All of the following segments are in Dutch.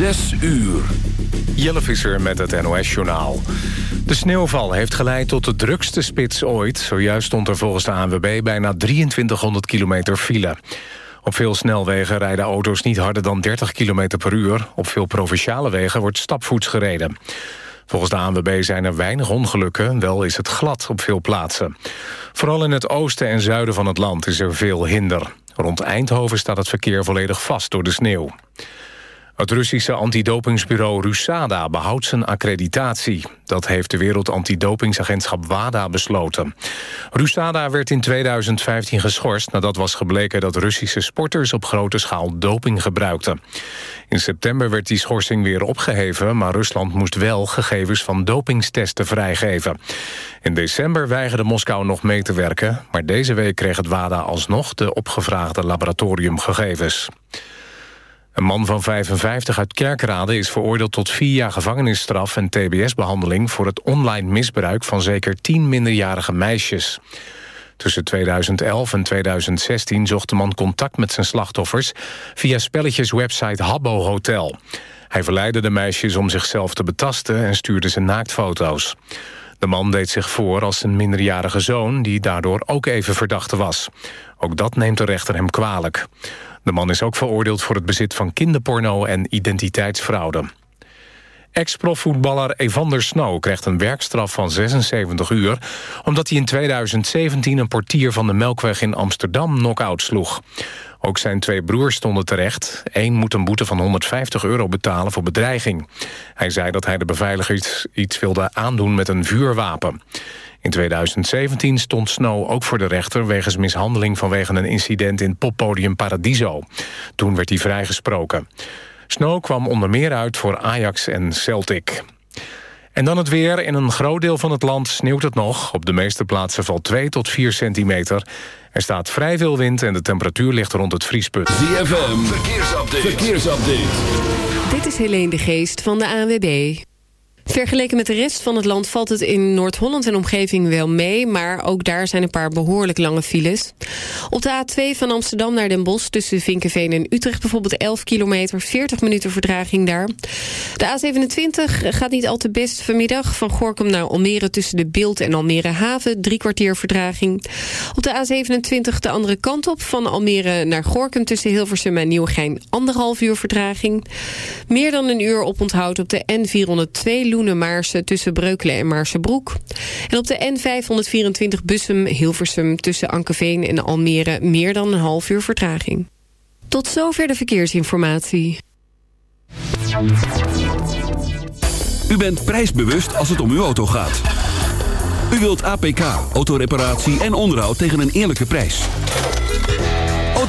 Zes uur. Jelle Visser met het NOS-journaal. De sneeuwval heeft geleid tot de drukste spits ooit. Zojuist stond er volgens de ANWB bijna 2300 kilometer file. Op veel snelwegen rijden auto's niet harder dan 30 km per uur. Op veel provinciale wegen wordt stapvoets gereden. Volgens de ANWB zijn er weinig ongelukken, wel is het glad op veel plaatsen. Vooral in het oosten en zuiden van het land is er veel hinder. Rond Eindhoven staat het verkeer volledig vast door de sneeuw. Het Russische antidopingsbureau RUSADA behoudt zijn accreditatie. Dat heeft de Wereld Antidopingsagentschap WADA besloten. RUSADA werd in 2015 geschorst nadat was gebleken dat Russische sporters op grote schaal doping gebruikten. In september werd die schorsing weer opgeheven, maar Rusland moest wel gegevens van dopingstesten vrijgeven. In december weigerde Moskou nog mee te werken, maar deze week kreeg het WADA alsnog de opgevraagde laboratoriumgegevens. Een man van 55 uit Kerkrade is veroordeeld tot vier jaar gevangenisstraf en tbs-behandeling voor het online misbruik van zeker tien minderjarige meisjes. Tussen 2011 en 2016 zocht de man contact met zijn slachtoffers via spelletjeswebsite Habbo Hotel. Hij verleidde de meisjes om zichzelf te betasten en stuurde ze naaktfoto's. De man deed zich voor als een minderjarige zoon... die daardoor ook even verdachte was. Ook dat neemt de rechter hem kwalijk. De man is ook veroordeeld voor het bezit van kinderporno en identiteitsfraude. Ex-profvoetballer Evander Snow krijgt een werkstraf van 76 uur... omdat hij in 2017 een portier van de Melkweg in Amsterdam knock-out sloeg. Ook zijn twee broers stonden terecht. Eén moet een boete van 150 euro betalen voor bedreiging. Hij zei dat hij de beveiligers iets wilde aandoen met een vuurwapen. In 2017 stond Snow ook voor de rechter... wegens mishandeling vanwege een incident in poppodium Paradiso. Toen werd hij vrijgesproken. Snow kwam onder meer uit voor Ajax en Celtic. En dan het weer. In een groot deel van het land sneeuwt het nog. Op de meeste plaatsen valt 2 tot 4 centimeter. Er staat vrij veel wind en de temperatuur ligt rond het vriespunt. ZFM, verkeersupdate. verkeersupdate. Dit is Helene de Geest van de ANWB. Vergeleken met de rest van het land valt het in Noord-Holland en omgeving wel mee... maar ook daar zijn een paar behoorlijk lange files. Op de A2 van Amsterdam naar Den Bosch tussen Vinkenveen en Utrecht... bijvoorbeeld 11 kilometer, 40 minuten verdraging daar. De A27 gaat niet al te best vanmiddag. Van Gorkum naar Almere tussen de Beeld en Almere Haven... drie kwartier verdraging. Op de A27 de andere kant op van Almere naar Gorkum... tussen Hilversum en Nieuwegein anderhalf uur verdraging. Meer dan een uur op onthoud op de N402 Maarsen tussen Breukelen en Maarsebroek. En op de N524 Bussum-Hilversum tussen Ankeveen en Almere... meer dan een half uur vertraging. Tot zover de verkeersinformatie. U bent prijsbewust als het om uw auto gaat. U wilt APK, autoreparatie en onderhoud tegen een eerlijke prijs.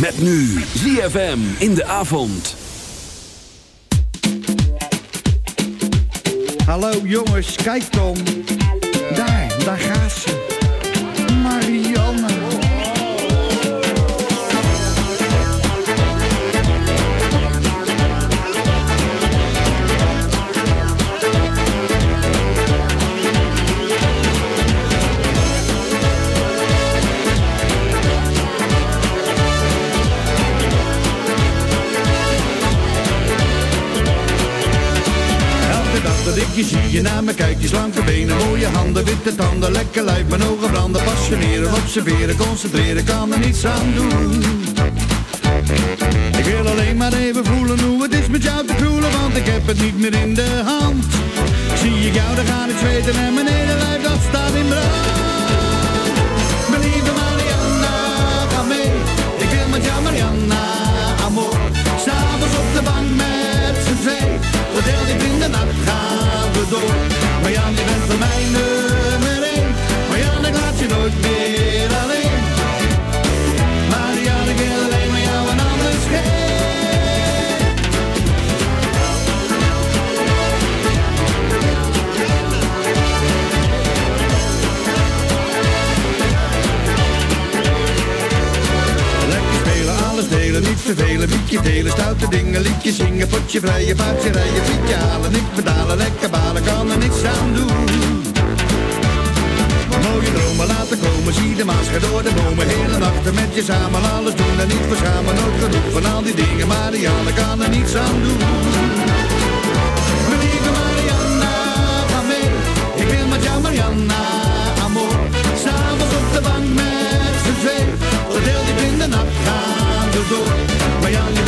Met nu ZFM in de avond. Hallo jongens, kijk dan. Daar, daar gaat ze. Marianne. Dat ik je zie, je naar me kijkt, je slanke benen, mooie handen, witte tanden, lekker lijf, mijn ogen branden, passioneren, observeren, concentreren, kan er niets aan doen. Ik wil alleen maar even voelen hoe het is met jou te voelen, want ik heb het niet meer in de hand. Zie ik jou, dan ga ik zweten en mijn hele lijf dat staat in brand. Lieve Marianne, ga mee, ik wil met jou Marianne, amor. S'avonds op de bank met z'n twee, heel diep in de nacht gaan door. Marianne, je bent voor mij nummer één, Marianne, ik laat je nooit meer alles delen, niet vervelen, liedje delen, stoute dingen, liedje zingen, potje vrijen, paardje rijden, fietje halen, niks betalen, lekker balen, kan er niks aan doen. Mooie dromen laten komen, zie de maan schijnt door de bomen, hele nachten met je samen, alles doen en niet verschamen, nooit genoeg van al die dingen, Marianne kan er niets aan doen. Mijn Marianne, ga mee, ik wil met jou Marianne, amor, s'avonds op de bank met z'n twee, tot heel diep in de nacht gaan door. Bij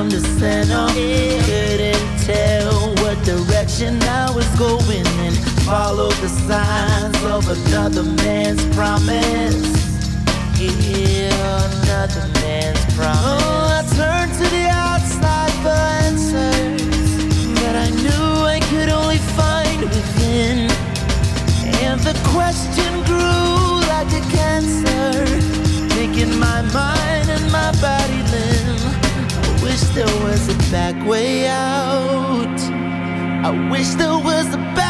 From the center. Couldn't tell what direction I was going and followed the signs of another man's promise. Yeah, another man's promise. Oh, I turned to the outside for answers that I knew I could only find within. And the question grew like a cancer, making my mind and my body wish there was a back way out. I wish there was a back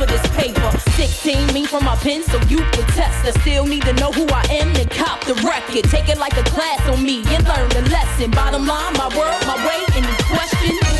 for this paper. 16, me from my pen, so you can test. I still need to know who I am and cop the record. Take it like a class on me and learn the lesson. Bottom line, my world, my way, any question?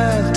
eyes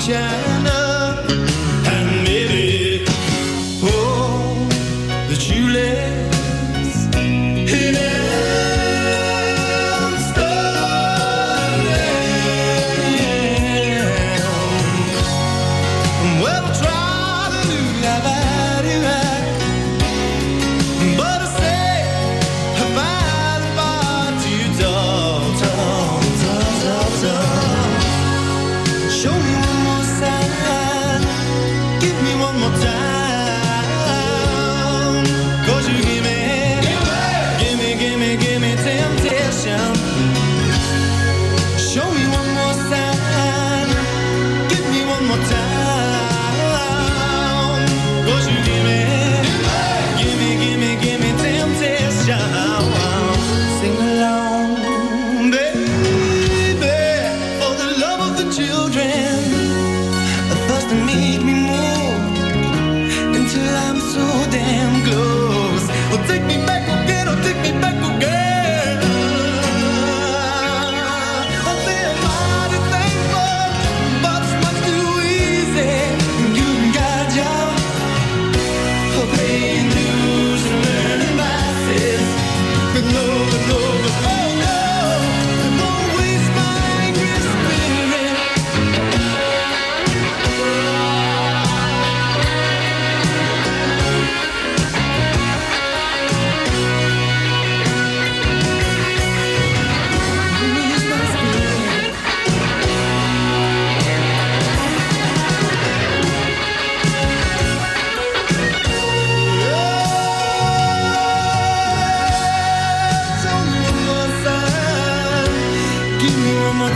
sunshine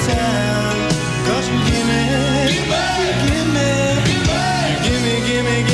time. Cause you give me, give me, give me, give me, give me, give me.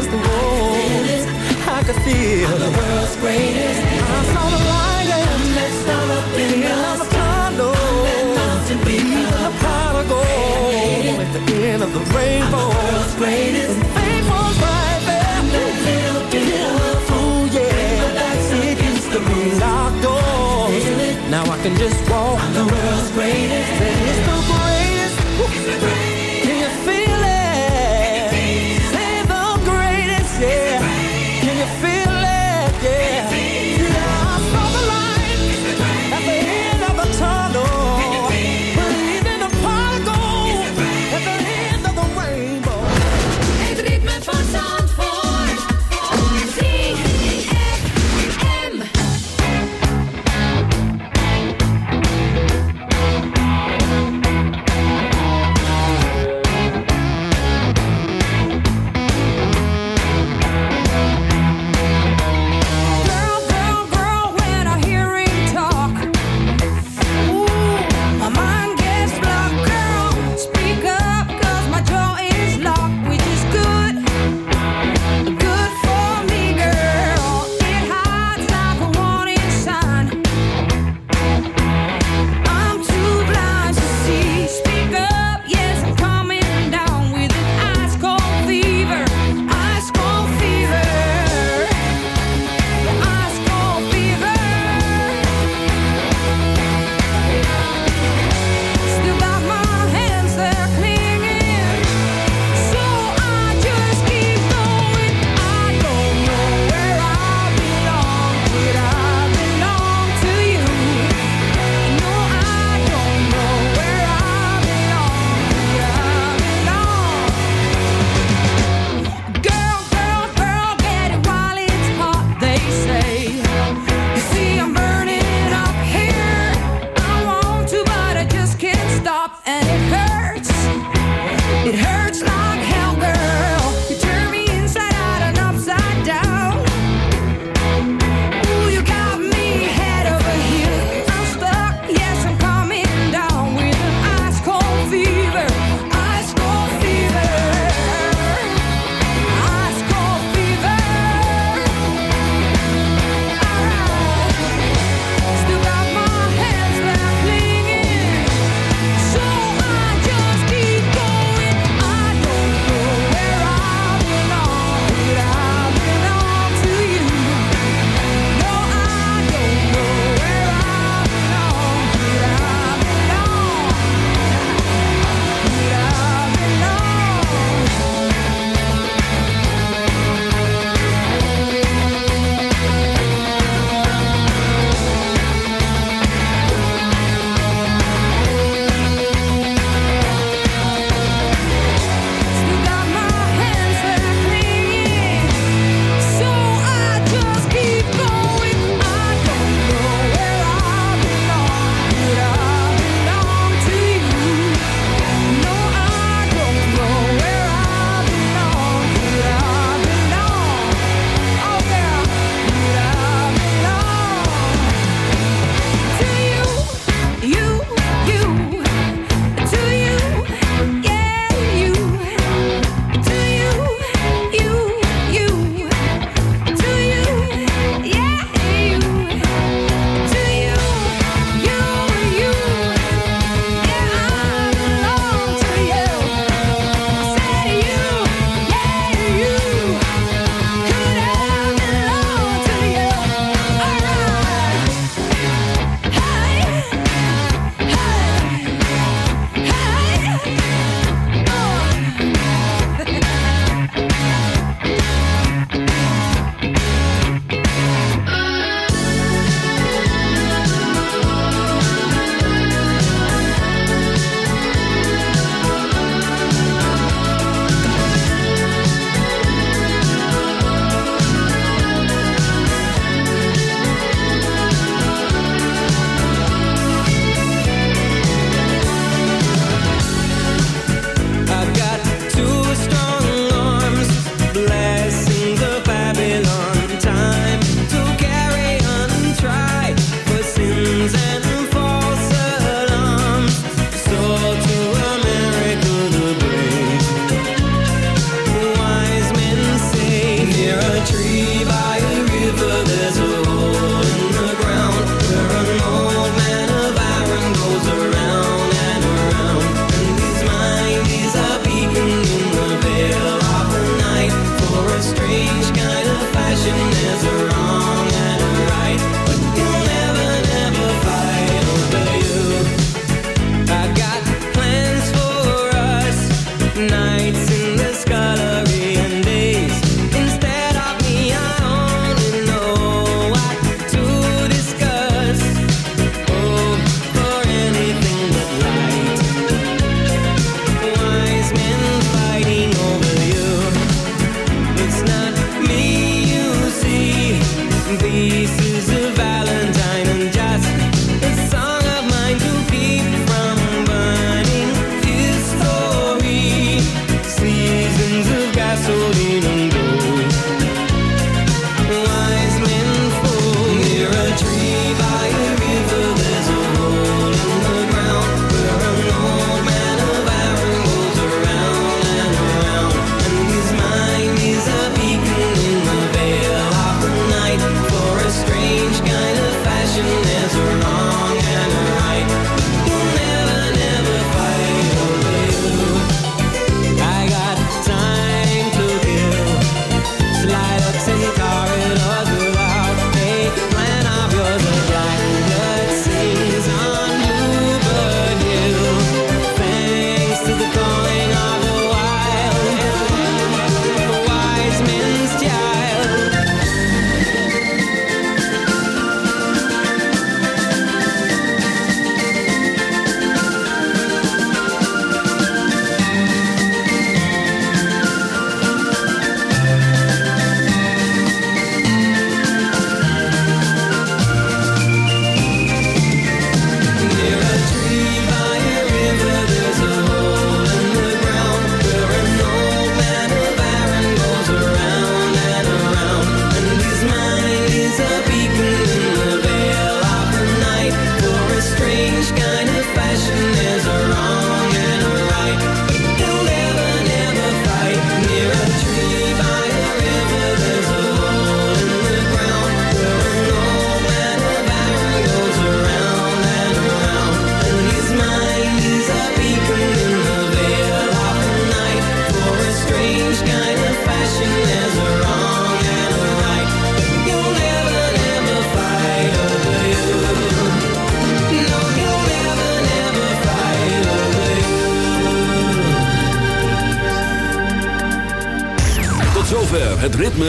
against the wall. I could feel the world's greatest. I saw the light and that sun up in the tunnel. Even the prodigal at the end of the rainbow. I'm The world's greatest. And fame was right there. little Ooh, yeah. Against the locked doors. Now I can just walk. I'm the world's the greatest.